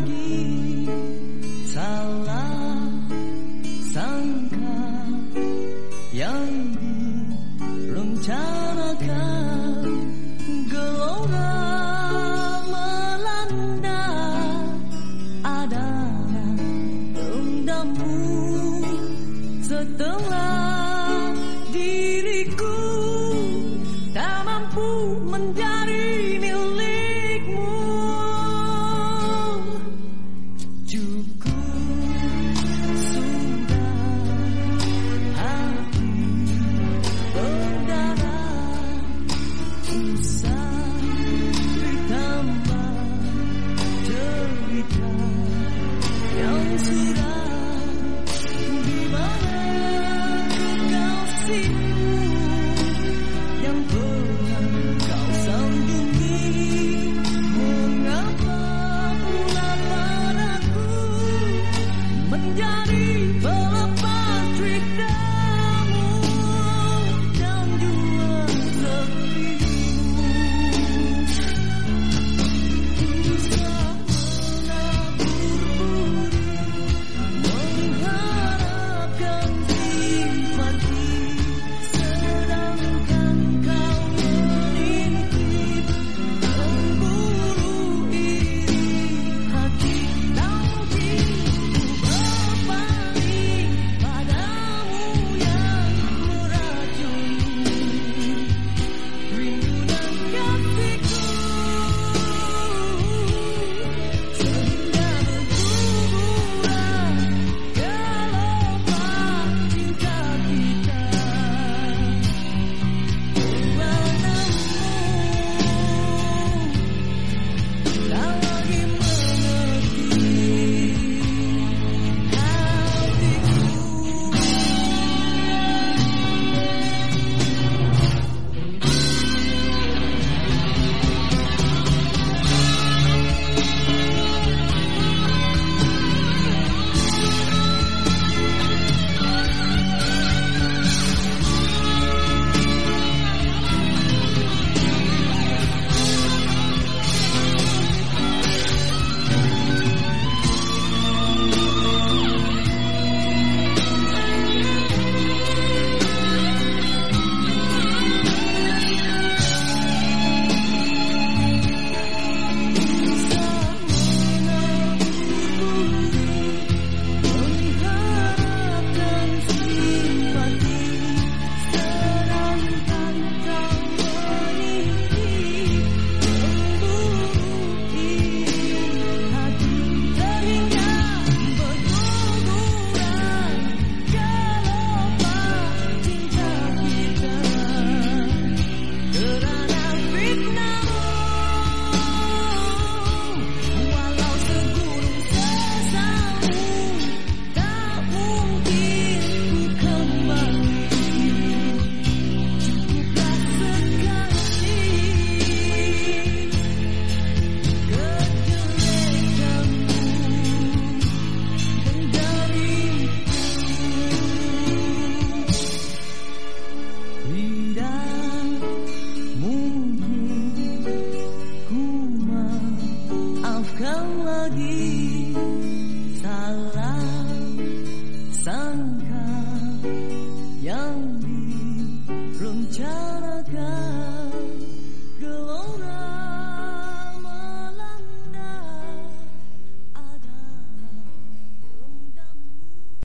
lagi. Salah sangka yang direncanakan. Gelora melanda. Adalah dendammu setelah